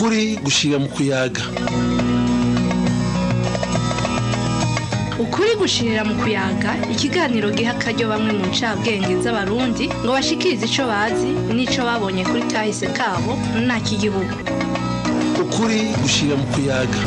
ukuri gushira mu kuyaga. Ukuri gushirira mu kuyaga ikiganiro giha akaryo bamwe mu ncabwenge z'abarundi ngo bashikirize ico bazi n'ico babonye kuri kahise kabo nta kigihugu ukuri gushira mu kuyaga.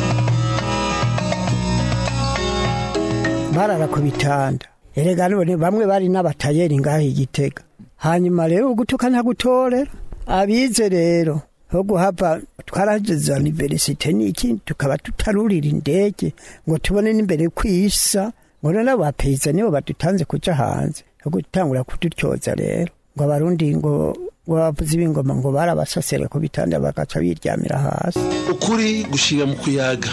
Barara ku bitanda. Erega none bamwe bari n'abatayeri ngaho igitega. Hanyuma rero ugutuka ntagutorera. Abize rero. Ho guhava twarageze aniverisite n'iki tukaba tutarurira indege ngo tubone n'imbere kwisa ngo none abapeyiza nibo badutanze kuja hanze ho gutangura kudutyoza rero. Ngo abarundi ngo bavuze ibingoma ngo barabasasere ku bitanda bagaca biryamira hasi. Ukuri gushira mu kuyaga.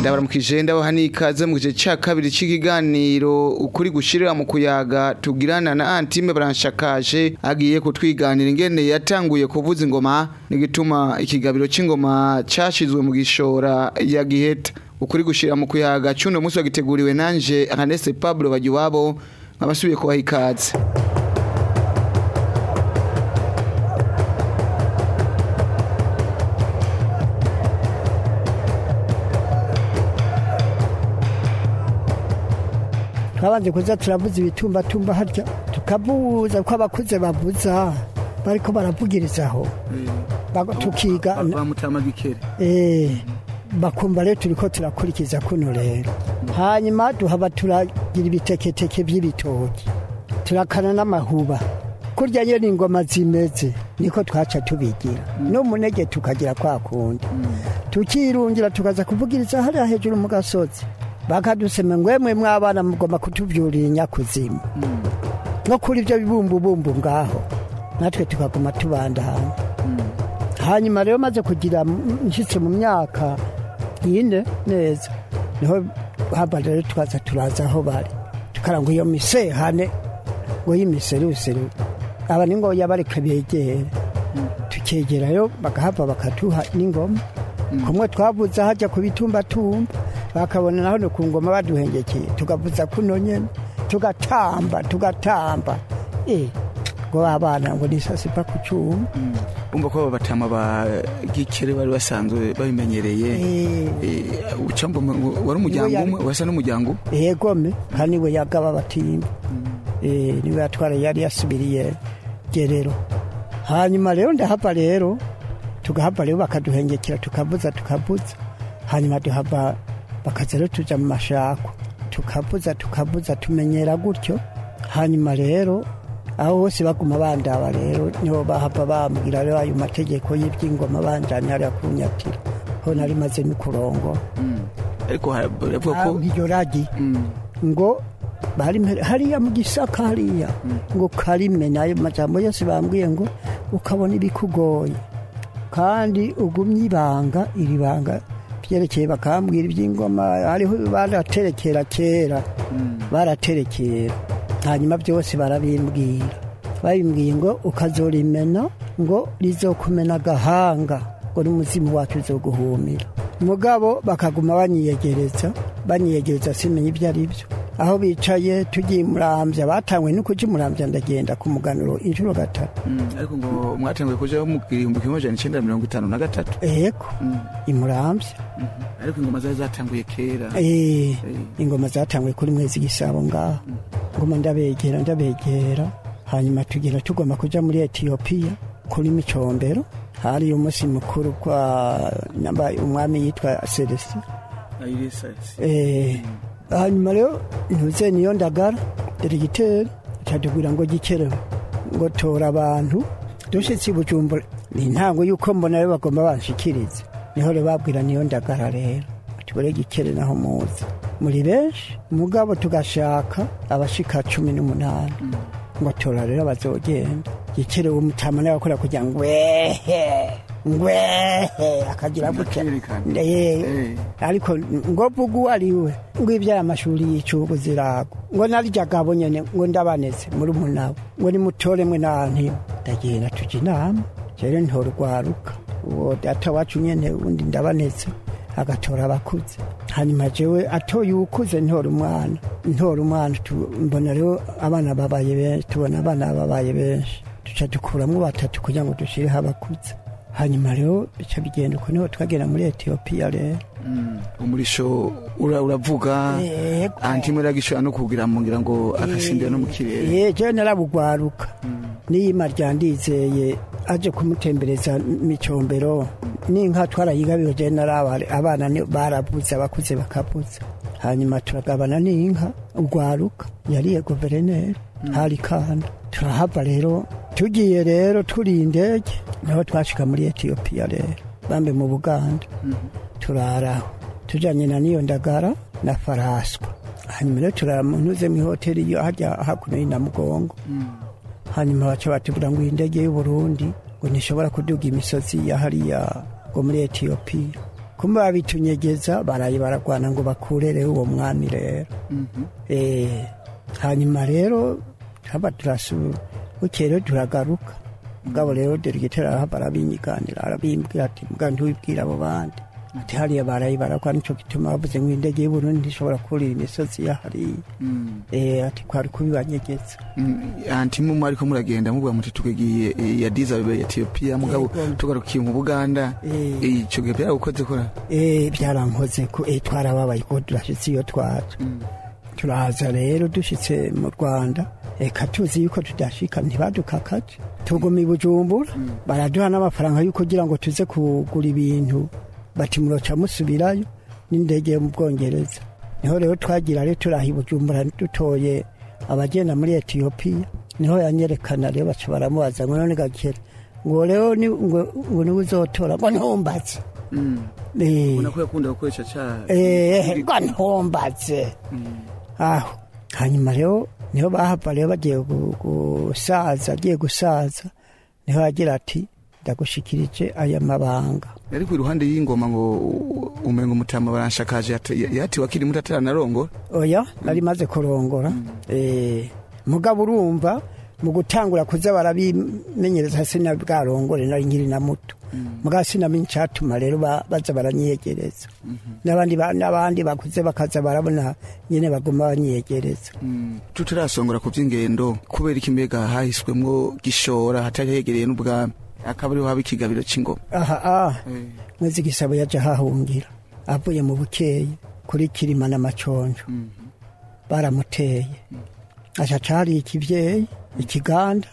Ndabaramukije ndabaha n'ikaze mu gice cya kabiri cy'ikiganiro ukuri gushirira mu kuyaga tugirana na antime baranshakaje agiye kutwiganira. Ingene yatanguye kuvuza ingoma n'igituma ikigabiro cy'ingoma cyashizwe mu gishora ya giheta. Ukuri gushira mu kuyaga cyuno munsi wagiteguriwe nanje Hanese Pablo Bagiwabo nkabasubiye kubaha ikaze. Twabanje kuza turavuza ibitumbatumba harya tukavuza ko abakuze bavuza bariko baravugirizaho Bago- tukiga eh, bakumva rero turiko turakurikiza kuno rero. Hanyuma duhaba turagira ibiteketeke by'ibitoki turakana n'amahuba. Kurya nyene ingoma zimeze niko twaca tubigira. No munege tukagira kwa kundi. Tukirungira tukaza kuvugiriza hariya hejuru mu gasozi. Bakadusema ngwemwe mwabana mugomba kutuvyurira inyakuzimu no kuri ibyo bibumbubumbu ngaho. Natwe tukaguma tubandana hanyuma rero maze kugira nshyitse mu myaka ine neza ni ho haba rero twaza turaza aho bari. Tukaranga iyo misehane ngo y'imiseruseru aba ni ngo yabareka begere tukegerayo bagahava bakaduha n'ingoma. Kumwe twavuza hajya ku bitumbatumba. Bakabona naho ni ku ngoma baduhengekeye tukavuza kuno nyene tugatamba tugatamba. Eh ngo abana ngo nisasipa ku cyuma. Umva ko abo batama ba gikere bari basanzwe babimenyereye. Eh, ucambo wari umuryango umwe wasa n'umuryango yegome kandi we yagaba batimba Eh, ni we yatwara yari yasubiriye gerero. Hanyuma rero ndahava rero tugahava rero bakaduhengekera tukavuza tukavuza. Hanyuma duhava bakaza rero tuja mu mashako tukavuza tukavuza tumenyera gutyo. Hanyuma rero aho hose baguma bandaba rero ni ho bahava bambwira rero ayo mategeko y'iby'ingoma banjanye hariya ku nyatira. Ho nari maze n'ukurongo ariko ha- baravuga ko iryo ragi. Mm. ngo hariya mu gisaka hariya. Ngo karime na yo majambo yose bambwiye ngo ukabona ibikugoye. Kandi ugumye ibanga iri banga byerekeye bakambwira iby'ingoma hariho baraterekera kera baraterekera. Hanyuma byose barabimbwira. Babimbwiye ngo ukazorimena ngo rizokumena agahanga ngo n'umuzimu wacu uzoguhumira. Mugabo bakaguma banyiyegereza banyiyegereza simenya ibyo ari byo aho bicaye tugiye murambya batangwe no kuja murambya ndagenda ku muganuro inshuro gatatu. Mm, ariko ngo mwatanguye kuja mu gihumbi kimwe amajana icenda na mirongo itanu na gatatu. Eko imurambya ariko ingoma zari zatanguye kera. Eh, ingoma zatanguye kuri mwezi gisabo ngaho. Ngoma ndabegera ndabegera. Hanyuma tugenda tugomba kuja muri etiyopiya kuri micombero. Hari umunsi mukuru kwa namba umwami yitwa celestin Eh, hanyuma rero ntuze niyo ndagara. Deregiteri catubwira ngo gikereho ngo tora abantu. Dushitse i bujumbura. Ni intango y'uko mbona rero bagomba banshikiriza ni ho rero babwira niyo ndagara rero. Tubure gikere naho muzi muri benshi mugabo tugashaka abashika cumi n'umunani. Ngo tora rero bazogenda gikere uwo mutama nawe akora kugira ngo ngwehe ngwehe akagira gutya. Ndakerekana. Eh, ariko ngo vuga uwo ari we ngo iby'aya mashuri y'icubu zirago ngo narya gabo nyene ngo ndabaneze muri umunabo ngo nimutore mwe nanti ndagenda tuja inama rero ntora urwaruka uwo data wacu nyene undi ndabaneze agatora abakuze. Hanyuma jewe atoye uwukuze ntora umwana. Ntora umwana mbona rero abana babaye benshi tubona abana babaye benshi. Duca dukuramwo batatu kugira ngo dushireho abakuze. Hanyuma rero bica bigenda uko ni ho twagera muri etiyopiya rero. Umurisho ura- uravuga Yego. antime iragishobora no kugira ngo agasimbira no mu kirere. Ye jewe narabugwaruka. Niyima ryandizeye aje kumutembereza micombero. N'inka twarayigabiwe jewe narabare abana barabuze abakuze bakabuze. Hanyuma turagabana n'inka ugwaruka. Yariye guverineri. Hari kanda turahava rero. Tugiye rero turi indege ni ho twashika muri etiyopiya rero. Bambe mu buganda. Turaraho tujanye na niyo ndagara na faraswa hanyuma rero turamunuze mu ihoteli yo harya hakuno y'inamugongo hanyuma baca batubwira ngo iyi ndege y'u Burundi ngo ntishobora kuduga imisozi ya hariya ngo muri etiyopiya kumbe babitunyegeza baraye baragwana ngo bakure rero uwo mwami rero. Eh, hanyuma rero haba turasubira. Bukeye rero turagaruka mugabo rero deregiteri arahava arabinyiganira arabimbwira ati mbwa ntiwibwira abo bandi ati hariya baraye barakwa nico gituma bavuze ngo indege y'uburundi ntishobora kurira imisozi ya hariya Eh, ati kwari kubibanyegeza antime mu ariko muragenda muvuga muti tukagiye eh, ya diza ya etiyopiya mugabo tugarukiye mu buganda Eh. Eh, ico gihe byaragukoze kora Eh, byarankoze ko eh, twarababaye ko turashitse iyo twaje turaza rero dushitse mu rwanda eka tuzi yuko tudashika ntibadukakaje. Tuguma i bujumbura baraduha n'amafaranga yuko kugira ngo tuze kugura ibintu. Bati muroca musubirayo n'indege yo mu bwongereza. Niho rero twagira rero turaha i bujumbura dutoye abagenda muri etiyopiya ni ho yanyerekana rero baca baramubaza ngo none gakera ngo rero ngo ni we uzotora ngo ntumbaze. Eh. gukoresha ca Eh, ngo ntumbaze. Aho. Hanyuma rero ni ho bahava rero bagiye gu- gusaza agiye gusaza ni ho yagira ati ndagushikirije aya mabanga. Ariko iruhande y'ingoma ngo u- umengo mutama baranshakaje yati- yatiwe akiri muto ataranarongora oya nari maze kurongora. Eh, mugabo urumva mu gutangura kuza barabimenyereza sina bwarongore nari nkiri na muto mugabo sinamenye icyatuma rero ba- baza baranyegereza n'abandi ba- n'abandi bakuze bakaza barabona nyine baguma banyegereza tutarasongora ku by'ingendo kubera iki mbega hahiswemwo gishora hatari hegereye n'ubwami akaba ariho haba ikigabiro c'ingoma aha ah. Mwezi gisabo yaje ahahungira avuye mu bukeyi kuri kirima n'amaconjo baramuteye aca cari ikivyeyi ikiganda.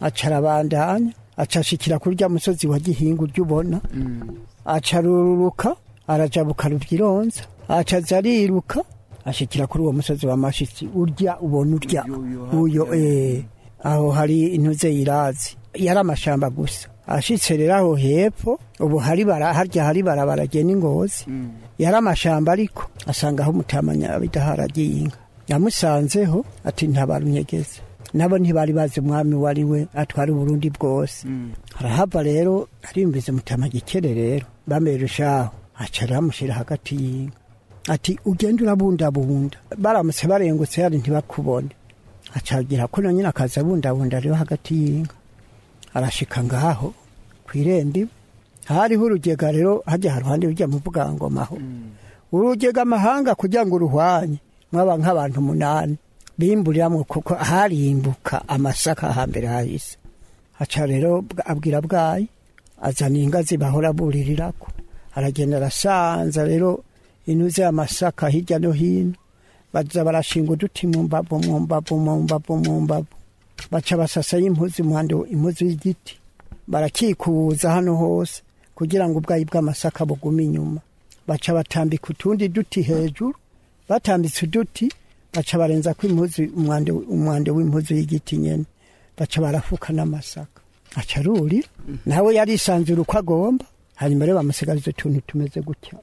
Aca arabandanya aca ashikira kuri rya musozi wa gihinga urya ubona aca arururuka arajabuka ruvyironza aca aza ariruka ashikira kuri uwo musozi wa mashitsi urya ubona urya. Uyo eh, aho hari intuze irazi yari amashamba gusa. Ashitse rero aho hepfo ubu hari bara harya hari barabara gena ingozi yari amashamba ariko asanga aho mutamanya bidaharagiye inka. Yamusanzeho ati ntabarunyegeze. Nabo ntibari bazi umwami wari we atwara uburundi bwose. Harahava rero arimbize mutama gikere rero. Bamerushaho aca aramushyira hagati y'inka. Ati ugenda urabundabunda. Baramutse barengutse yari ntibakubone. Acagira ko nyine akaza abundabunda rero hagati y'inka. Arashika ngaho ku irembo iwe hariho urugega rero hajya haruhande rujya mu bwangomaho urugega amahanga kugira ngo uruhwanye. Mwaba nk'abantu umunani bimburiramwo kuko harimbuka amasaka hambere hahise aca rero abwira bwayi azana ingazi bahora buririrako aragenda arasanza rero inuze amasaka hirya no hino. Baza barashinga uduti mu mbavu mu mbavu mu mbavu mu mbavu. Baca basasa y'impuzu impande impuzu y'igiti. Barakikuza hano hose kugira ngo ubwayi bw'amasaka bugume inyuma. Baca batambika utundi duti hejuru. Batambitse uduti baca barenza ko impuzu umwande w'impuzu y'igiti nyene. Baca barafuka n'amasaka. Aca arurira. Nawe yarisanzura uko agomba. Hanyuma rero bamusigariza utuntu tumeze gutya.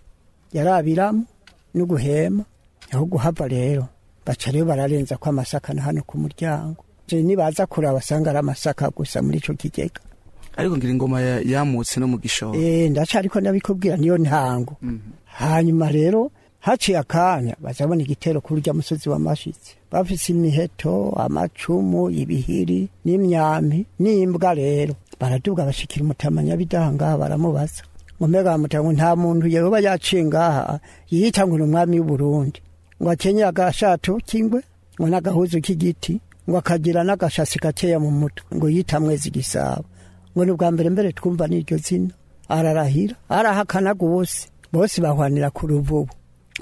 Yarabiramo no guhema aho guhava rero. Baca rero bararenza ko amasaka na hano ku muryango. Nibaza kuraba basanga ari amasaka gusa muri ico kigega. Ariko ngira ingoma ya- yamutse no mu gishora Eh, ndaca ariko ndabikubwira niyo ntango. Hanyuma rero haciye akanya bazabona igitero kuri urya musozi wa mashitsi bafise imiheto amacumu ibihiri n'imyampi n'imbwa rero. Baraduga bashikira umutamanya bidahangaha baramubaza. Ngo mbega bamutanga ngo nta muntu yoba yaciye ngaha yiyita ngo ni umwami w'uburundi. Ngo akenyeye agashato k'ingwe ngo n'agahuzu k'igiti ngo akagira n'agashasi gakeya mu mutwe ngo yita mwezi gisabo. Ngo ni ubwa mbere mbere twumva n'iryo zina. Ararahira arahakana rwose. Bose bahwanira ku ruvubu.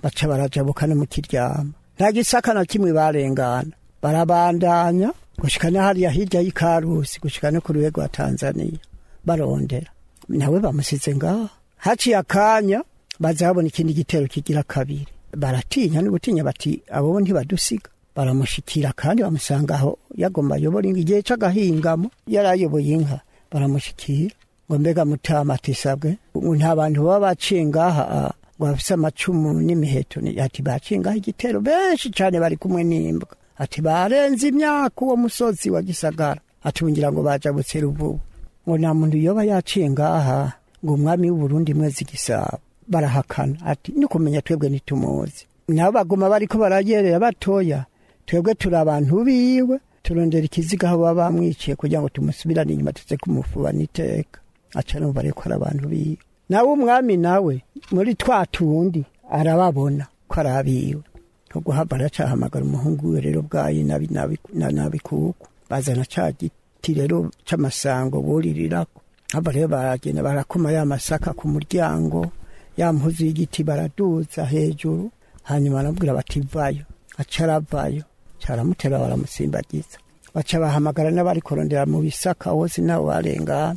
Baca barajabuka no mu kiryama nta gisaka na kimwe barengana. Barabandanya gushika na hariya hirya y'ikarusi gushika no ku ruhe rwa tanzaniya barondera. Nawe bamusize ngaha. Haciye akanya baza babona ikindi gitero kigira kabiri. Baratinya n'ugutinya bati abo ntibadusiga. Baramushikira kandi bamusanga aho yagomba ayobora inka. Igihe c'agahingamo yari ayoboye inka. Baramushikira. Ngo mbega mutama atisabwe ngo nta bantu baba baciye ngaha. ah, bafise amacumu n'imiheto Ni- ati baciye ngaha igitero benshi cane bari kumwe n'imbwa ati barenze imyaka uwo musozi wa gisagara ati ngira ngo bajabutse ruvubu ngo nta muntu yoba yaciye ngaha ngo umwami w'uburundi mwezi gisabo barahakana ati ni kumenya twebwe ntitumuzi nabo baguma bariko barayerera batoya twebwe turi abantu biwe turondera ikiziga aho baba bamwiciye kugira ngo tumusubirane inyuma tuze kumufuba n'iteka aca numva reko ari abantu biwe nawe umwami nawe muri twa tundi arababona ko ari abiwe. Nko guhava aracahamagara umuhungu we rero bwayi nabi nabi na nabi kuku bazana ca giti rero c'amasango buririrako hava rero baragenda barakoma ya masaka ku muryango ya mpuzu y'igiti baraduza hejuru hanyuma baramubwira bati vayo aca aravayo. Caramutera baramusimbagiza. Baca bahamagara n'abari kurondera mu bisaka hose nabo barengana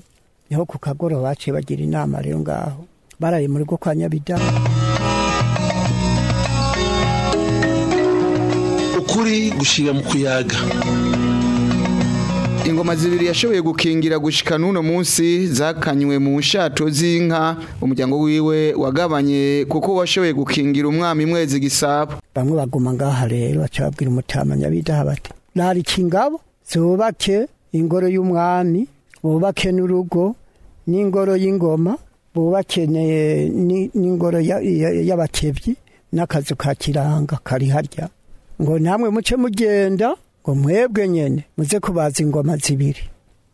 ni ho ku kagoroba baciye bagira inama rero ngaho. Baraye mu rugo kwa nyabidani ukuri gushira mu kuyaga. Ingoma zibiri yashoboye gukingira gushika n'uno munsi zakanywe mu nshato z'inka. Umuryango wiwe wagabanye kuko washoboye gukingira umwami mwezi gisabo. Bamwe baguma ngaha rero baca babwira umutama nyabidaha bati narika ingabo zubake ingoro y'umwami bubake n'urugo. N'ingoro y'ingoma bubake ne- ni- n'ingoro ya- ya- y'abakebyi n'akazu ka kiranga kari harya. Ngo namwe muce mugenda ngo mwebwe nyene muze kubaza ingoma zibiri.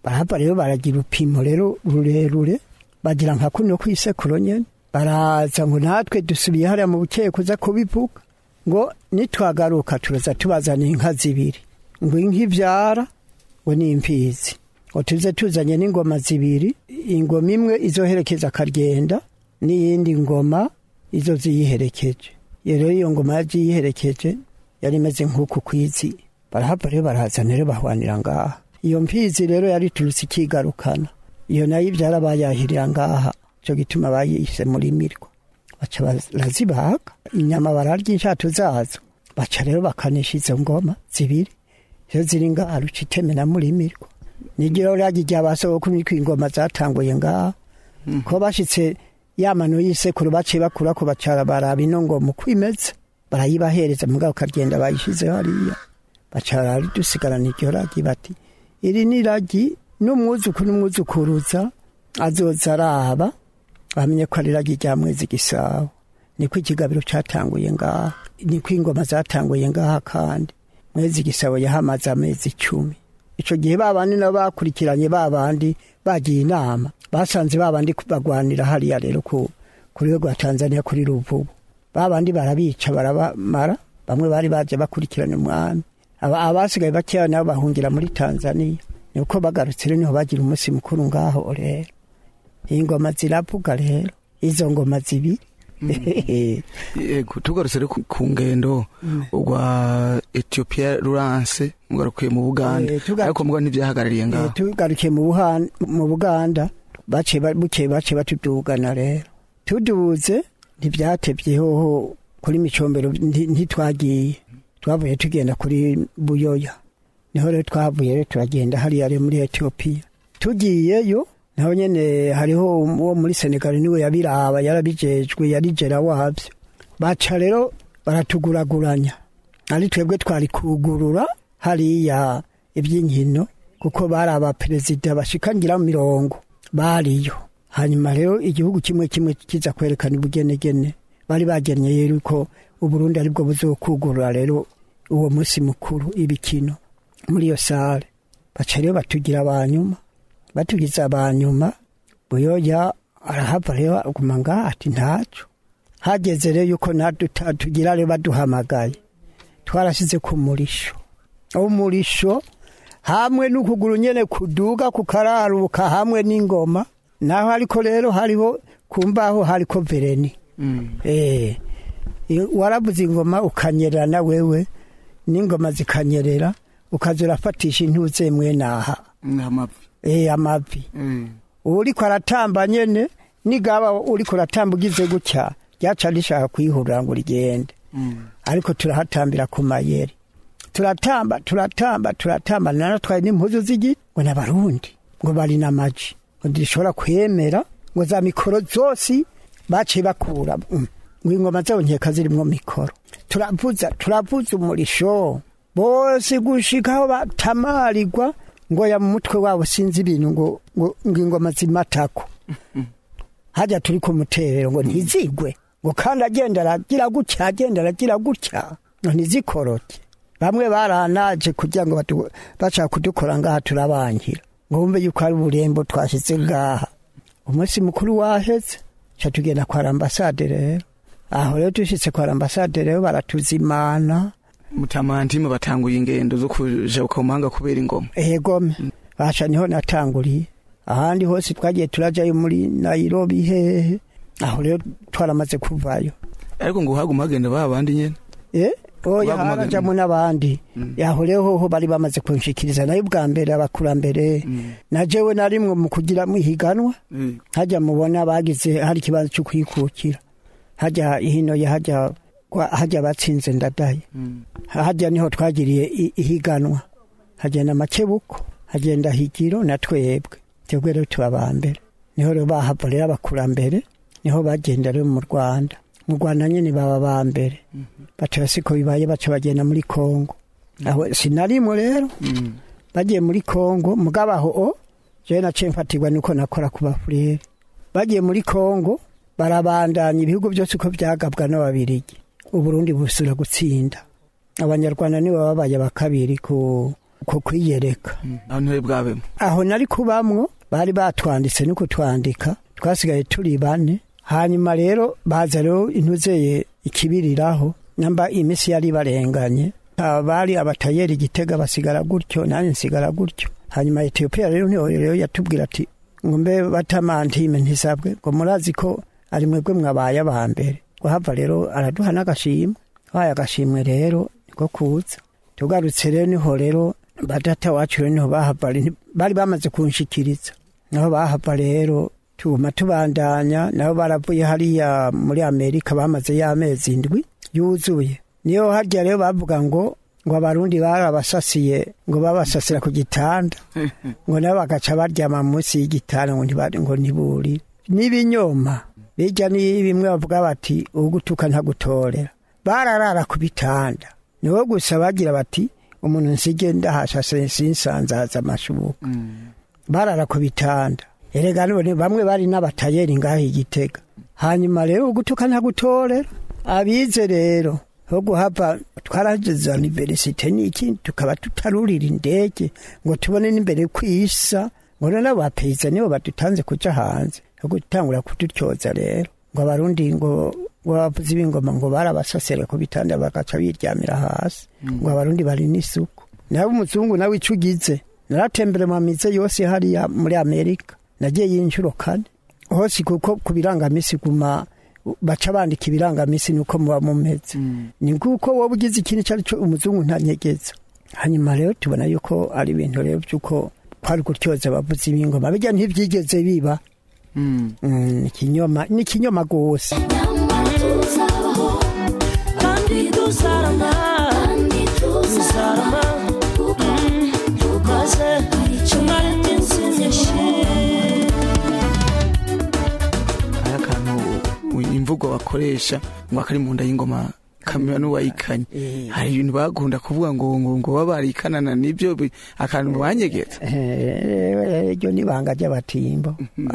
Barahava rero baragira upimo rero rurerure bagira nka kuno kw'isekuro nyene. Baraza ngo natwe dusubiye hariya mu bukeye kuza kubivuga. Ngo nitwagaruka turaza tubazana inka zibiri. Ngo inka ibyara ngo ni imfizi tuze tuzanye n'ingoma zibiri ingoma imwe izoherekeza akagenda n'iyindi ngoma izo ziyiherekeje. Rero iyo ngoma yagiye yari imeze nk'uku kwizi barahava rero barazana rero bahwanira ngaha. Iyo mfizi rero yari turutse ikigarukana. Iyo na yo ibyara bayahirira ngaha. Cyo gituma bayise muri mirwa. Baca barazibaga inyama bararya inshato zazo. Baca rero bakanisha izo ngoma zibiri. Iyo ziri ngaha ruca iteme na muri mirwa. Nigiro ragi basogokuru niko ingoma zatanguye ngaha ko bashitse yamano y'isekuru baciye bakura ko bacara baraba ino ngoma uko imeze barayibahereza mugabo ukagenda bayishizeho hariya. Bacara dusigarana iryo ragi bati iri ni ragi n'umwuzukuru n'umwuzukuruza azoza araba bamenye ko ari ragi rya mwezi gisabo niko ikigabiro catanguye ngaha niko ingoma zatanguye ngaha kandi. Mwezi gisabo yahamaze amezi icumi. Ico gihe babandi nabo bakurikiranye babandi bagiye inama. Basanze babandi bagwanira hariya rero ku kuri rwa Tanzania kuri ruvubu. Babandi barabica barabamara bamwe bari baje bakurikirana umwami. Aba abasigaye bakeya nabo bahungira muri Tanzania. Niko bagarutse rero ni ho bagira umunsi mukuru ngaho rero. Ingoma ziravuga rero. Izo ngoma zibiri. Yego tugarutse rero ku- ngendo rwa Ethiopia Lawrence mugarukiye mu Buganda ariko muga ntibyahagarariye ngaho tugarukiye mu buganda baciye ba- bukeye baciye batudugana rero tuduze ntibyatebye hoho kuri micombero nti- ntitwagiye twavuye tugenda kuri buyoya ni ho rero twavuye rero turagenda hariya rero muri etiyopiya tugiyeyo naho nyene hariho uwo muri senegal ni we yabiraba yarabijejwe yarijera wabyo baca rero baratuguraguranya. Ari twebwe twari kugurura hariya iby'inkino kuko bari abaperezida bashikangira mirongo. Bariyo. Hanyuma rero igihugu kimwe kimwe kiza kwerekana ubugenegene. Bari bagennye rero ko uburundi ari bwo buzokugurura rero uwo munsi mukuru ibikino muri iyo sale baca rero batugira abanyuma batugize abanyuma buyoya arahava rero aguma ngaha ati ntaco hageze rero yuko tugira rero baduhamagaye. Twarasize ku murisho. Umurisho hamwe n'ukuguru nyene kuduga kukararuka hamwe n'ingoma. Naho ariko rero hariho kumbaho hariko vereni. Eh iyo warabuze ingoma ukanyerera na wewe n'ingoma zikanyerera ukaza urafatisha intuze mwenaha amavi eh amavi. Uriko aratamba nyene nigaba uriko uratamba ugize gutya ryaca rishaka kwihurira ngo rigende ariko turahatambira ku mayeri turatamba turatamba turatamba naratwaye n'impuzu z'igiti ngo n'abarundi ngo bari n'amaji ngo ndishobora kwemera ngo za mikoro zose baciye bakura mm, ngo ingoma zabo nkeka zirimwo mikoro. Turavuza turavuza umurisho bose gushika aho batamarirwa ngo ya mu mutwe wabo sinzi ibintu ngo ngo ngo ingoma zimatako. Hajya turi ku muterero ngo ntizigwe ngo kandi agenda aragira gutya agenda aragira gutya ngo ntizikoroke. Bamwe baranaje kugira ngo bashaka kudukora ngaha turabangira. Ngo bumve yuko ari uburembo twashyize ngaha. Umunsi mukuru waheze tugenda kwa ambasade rero. Aho rero dushitse kwa ambasade rero baratuzimana. Mutamantime batanguye ingendo zo kuja ku mahanga kubera ingoma egome basha ni ho natanguriye ahandi hose twagiye turajayo muri Nairobi hehe aho rero twaramaze kuvayo. Ariko ngo haguma hagenda ba bandi nyene? Eh? Oya Baguma harajamo n'abandi. Yaho rero hoho bari bamaze kunshikiriza na yo bwa mbere abakurambere na jewe narimwe mu kugira mwihiganwa hajya mubona bagize hari ikibazo cyo kwikukira. Hajya hino ya hajya hajya batsinze ndadaye hajya ni ho twagiriye ihiganwa. Hagenda makebuko hagenda higiro na twebwe. Twebwe rero tuba aba mbere. Niho rero bahava rero abakurambere ni ho bagenda rero mu rwanda. Mu rwanda nyine baba ba mbere. Baca siko bibaye baca bagenda muri kongo aho sinarimwe rero. Bagiye muri kongo mugabo aho o jewe naciye mfatirwa nuko nakora ku bafurere. Bagiye muri kongo barabandanya ibihugu byose uko byagabwa n'ababirigi. Uburundi busura gutsinda. Abanyarwanda nibo babaye aba kabiri ku ku kwiyereka. Aho bwabemo aho nari kubamwo bari batwanditse no kutwandika twasigaye turi bane. Hanyuma rero baza rero intuzeye ikibiriraho namba iminsi yari barenganye bari abatayeri igitega basigara gutyo nanjye nsigara gutyo. Hanyuma etiyopiya rero ni ho rero yatubwira ati ngo mbe batamantime ntisabwe. Ngo murazi ko ari mwebwe mwabaye aba mbere. Ngo hava rero araduha n'agashimwe. Waye agashimwe rero niko kuza. Tugarutse rero ni ho rero badata wacu rero ni ho bahava bari bamaze kunshikiriza. Naho bahava rero tuma tubandanya nabo baravuye hariya muri amerika bamaze y'amezi indwi yuzuye. Niyo harya rero bavuga ngo ngo abarundi barabasasiye ngo babasasira ku gitanda. Ngo nabo bagaca baryama munsi y'igitanda ngo ntiburire. N'ibinyoma. Bijya ni bimwe bavuga bati ugutuka ntagutorera bararara ku bitanda. Niwo gusa bagira bati umuntu nsige ndahashase sinsanzaza amashubuka barara ku bitanda. Erega none bamwe bari n'abatayeri ngaho igitega hanyuma rero ugutuka ntagutorera abize rero ho guhava twarageze universite niki tukaba tutarurira indege ngo tubone n'imbere kwisa ngo none abapeyiza nibo badutanze kuja hanze. No gutangura kudutyoza rero. Ngo abarundi ngo abavuzi b'ingoma ngo barabasasere ku bitanda bagaca biryamira hasi. Ngo abarundi bari n'isuku. Nawe umuzungu nawe ico ugize naratembere mu mize yose hariya muri amerika. Nagiye y'inshuro kane. Hose kuko ku birangamisi guma baca bandika ibirangamisi nuko muba mumeze ni kuko wowe ugize ikintu icyo ari cyo umuzungu ntanyegeza. Hanyuma rero tubona yuko ari ibintu rero by'uko kwari gutyoza abavuzi b'ingoma. Bijya ntibyigeze biba. Mm, ikinyoma ni ikinyoma rwose kandi iminsi myinshi hari akantu u- imvugo bakoresha ngo akari mu nda y'ingoma. Kamera n'uwayikanye. Hari ibintu bagunda kuvuga ngo ngo ngo baba barikanana ni byo akantu banyegeza Eh, iryo ni ibanga ry'abatimbo.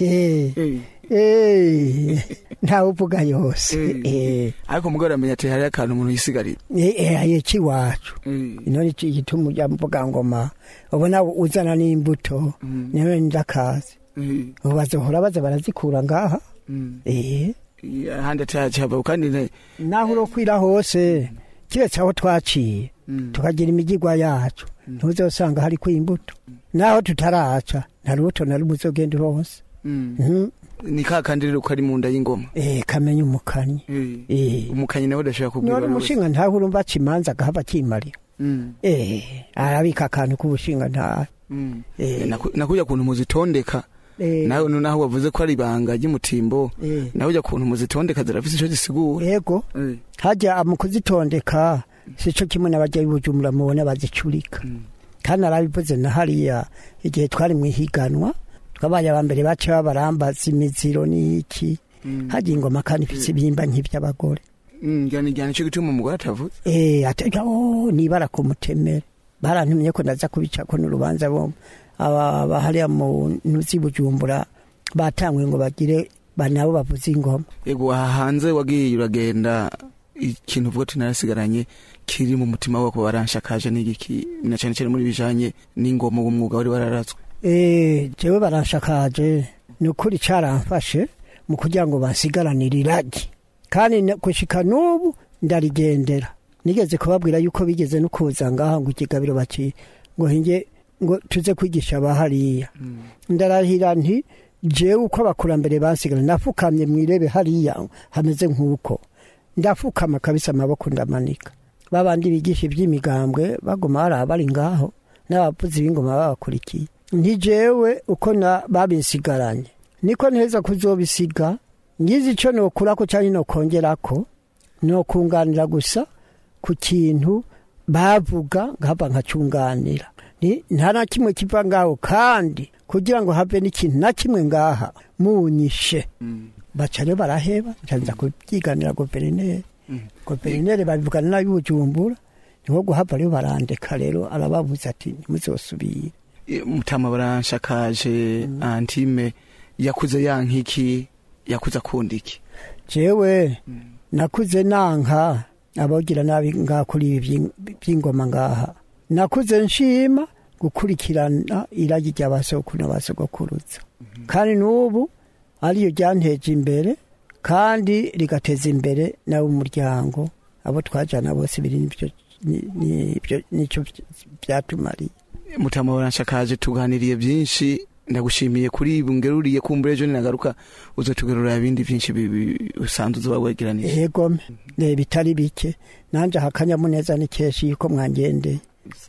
Eh, eh, ntawe uvuga yose. Eh, ariko mugabo uramenya ati hari akantu umuntu yisigarira. Eh, eh, y'ikiwacu ino ni igituma ujya mvuga ngoma ubona uzana n'imbuto ni we ndakazi ubu bazohora baza barazikura ngaha. Eh. Ahandi atahava kandi naho urokwira hose kiretse aho twaciye tukagira imigigwa yacu. Ntuzosanga hariko imbuto naho tutaraca nta rubuto na rumwe uzogenda hose. Mhm. ni ka kandi rero kari mu nda y'ingoma. Eh kamenya umukanyi Eh. umukanyi nawe udashobora kubwira wese. umushinga ntawe urumva aca imanza agahava akimarira Mm, eh arabika akantu k'ubushinga mm. Eh. Naku- nakujya kuntu muzitondeka. Eh, nawe naho wavuze ko ari ibanga ry'umutimbo. Eh. nawe ujya kuntu muzitondeka zirafise icyo zisigura. Yego. Eh. hajya mu kuzitondeka sico kimwe n'abajya b'ubujumbura mubona bazicurika. Kandi arabivuze na hariya igihe twari mu ihiganwa twabaye aba mbere bace babarambaza imiziro n'iki. Hajya ingoma kandi ifite ibihimba nk'iby'abagore njyana ijyana icyo gituma umugore atavuze? Eh atega oh nibara kumutemera barantumye ko ndaza kubicako n'urubanza bo aba hariya mu ntuzi bujumbura. Batangwe ngo bagire banabo bavuze ingoma yego aha hanze wagiye uragenda ikintu uvuga ati narasigaranye kiri mu mutima wako baranshakaje n'igiki na cyane cyane muri bijanye n'ingoma uwo mwuga wari wararatswe Eh, jewe baranshakaje ni ukuri caramfashe mu kugira ngo bansigaranire iragi. Kandi gushika n'ubu ndarigendera. Nigeze kubabwira yuko bigeze no kuza ngaha ngo ikigabiro baki ngo hinge ngo tuze kwigisha abahariya ndarahira nti jewe uko abakurambere bansigara nafukamye mwirebe hariya hameze nk'uko. Ndafukama kabisa amaboko ndamanika. Babandi bigisha iby'imigambwe baguma hari bari ngaho n'abavuzi b'ingoma babakurikiye. Nti jewe uko babisigaranye. Niko neza kuzobisiga ngize icyo nokurako cyangwa nokongerako nokunganira gusa ku kintu bavuga nkaba nkacunganira. Ni- nta na kimwe kiva ngaho kandi kugira ngo have n'ikintu na kimwe ngaha munyishe. Baca rero baraheba ncanza kubyiganira guverineri. Guverineri babivugana n'ab'ibujumbura ni ho guhava rero barandeka rero arababuza ati ntimuzosubire. Mutama baranshakaje antime yakuze yankiki yakuze akunda iki? Jewe nakuze nanka abogira nabi ngaha kuri ibi by'ing- by'ingoma ngaha. Nakuze nshima gukurikirana iragi ry'abasokuru n'abasogokuruza kandi n'ubu ariyo ryanteje imbere kandi rigateza imbere nawe umuryango abo twajana bose biri ni cyo byatumariye. Mutama baranshakaje tuganiriye byinshi ndagushimiye kuri ibi ngeruriye kumbura ejo ninagaruka uzotugerurira ibindi byinshi usanzwe uzoba wegeranije yego ne bitari bike. Nanje akanyamuneza ni keshi yuko mwangendeye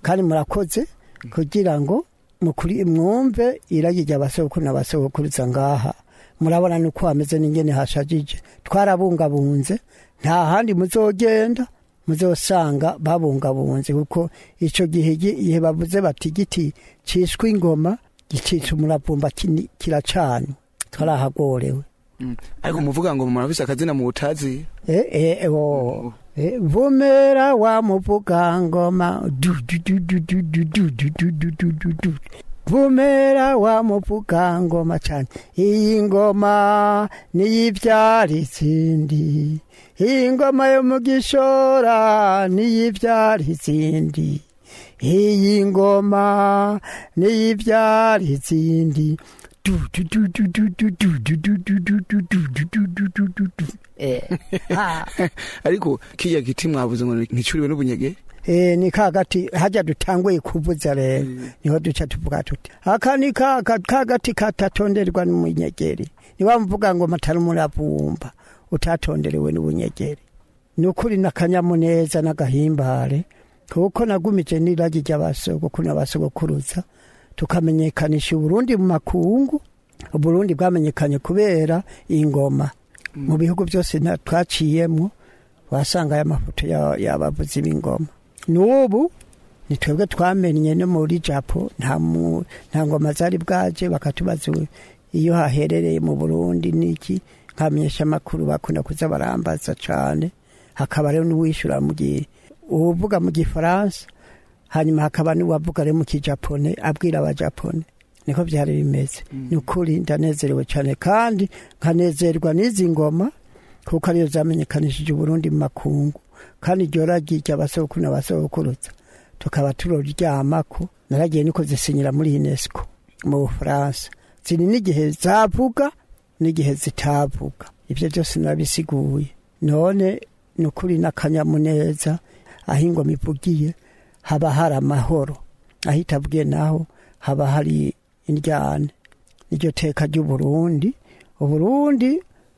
kandi murakoze kugira ngo mu kuri mwumve iragi ry'abasokuru n'abasokuruza ngaha. Murabona nuko hameze n'ingene hashajije. Twarabungabunze nta handi muzogenda muzosanga babungabunze kuko ico gihe gi- igihe bavuze bati igiti cishwe ingoma gicitse umuravumba kiracana. Twarahagorewe. Mm. ariko muvuga ngo murafise akazina mu butazi? Eh, eh, oh. Eh, vumera wa muvugangoma du du du du du du du du du du du vumera wa muvugangoma cyane iyi ngoma niyibyara izindi iyi ngoma yo mu gishora niyibyara izindi iyi ngoma niyibyara izindi ariko kijya giti mwabuze ngo nticuriwe n'ubunyage eh ni kagati hajya dutanguye kuvuza rero ni ho duca tuvuga tuti aka ni kagati katatonderwa n'umunyegeri niwamvuga ngo matari muravumba utatonderewe n'ubunyegeri ni ukuri n'akanyamuneza n'agahimbare kuko nagumije n'iragi ry'abasogokuru n'abasogokuruza tukamenyekanisha uburundi mu makungu uburundi bwamenyekanye kubera ingoma. Mu bihugu byose twaciyemo wasanga aya mafoto ya- y'abavuzi b'ingoma. N'ubu ni twebwe twamenye no muri japo nta ngoma zari bwaje bakatubaza iyo haherereye mu burundi n'iki? Nkamenyesha amakuru bakunda kuza barambaza cyane hakaba rero n'uwishyura mu gihe uvuga mu gifaransa. Hanyuma hakaba n'uwavuga rero mu kijapone abwira abajapone. Niko byari bimeze. Ni ukuri ndanezerewe cyane kandi nkanezerwa n'izi ngoma kuko ariyo zamenyekanishije uburundi mu makungu. Kandi iryo ragi ry'abasokuru n'abasokuruza tukaba turoryamako naragiye niko zisinyira muri unesco mu bufaransa. Ziri n'igihe zavuga n'igihe zitavuga. Ibyo byose nabisiguye. None ni ukuri n'akanyamuneza aho ingoma ivugiye haba hari amahoro. Ahita abwiye naho haba hari indyane iryo teka ry'uburundi uburundi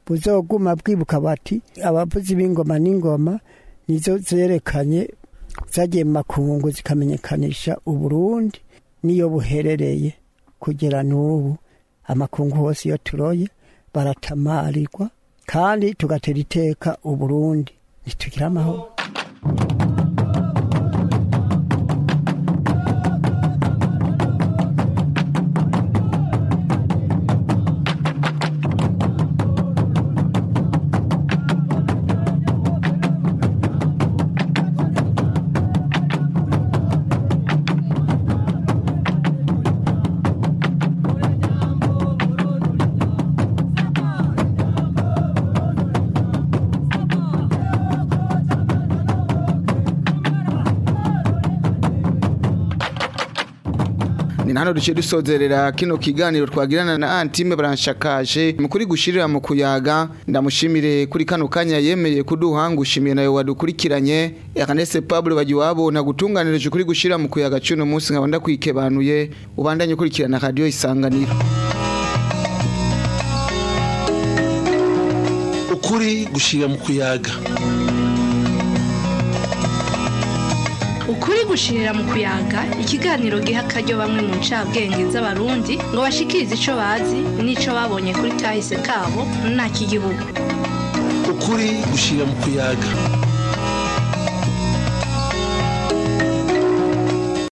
buzoguma bwibuka bati abavuzi b'ingoma n'ingoma nizo zerekanye zagiye mu makungu zikamenyekanisha uburundi niyo buherereye kugera n'ubu. Amakungu hose iyo turoye baratamarirwa kandi tugatera iteka uburundi. Ntitugira amahoro. Hano duciye dusozerera. Kino kiganiro twagirana na Antime Branchakaje mu kuri gushirira mu kuyaga ndamushimire kuri kano kanya yemeye kuduha ngushimiye na yo wadukurikiranye. Ernest Pablo bagiwabo na gutunganirije kuri gushirira mu kuyaga cyuno munsi nkaba ndakwikebanuye ubandanye ukurikirana radio isanganiro. Ukuri gushira mu kuyaga. Ukuri gushirira mu kuyaga ikiganiro giha akaryo bamwe mu ncabwenge z'abarundi ngo bashikirize ico bazi n'ico babonye kuri kahise kabo nta kigihugu ukuri gushira mu kuyaga.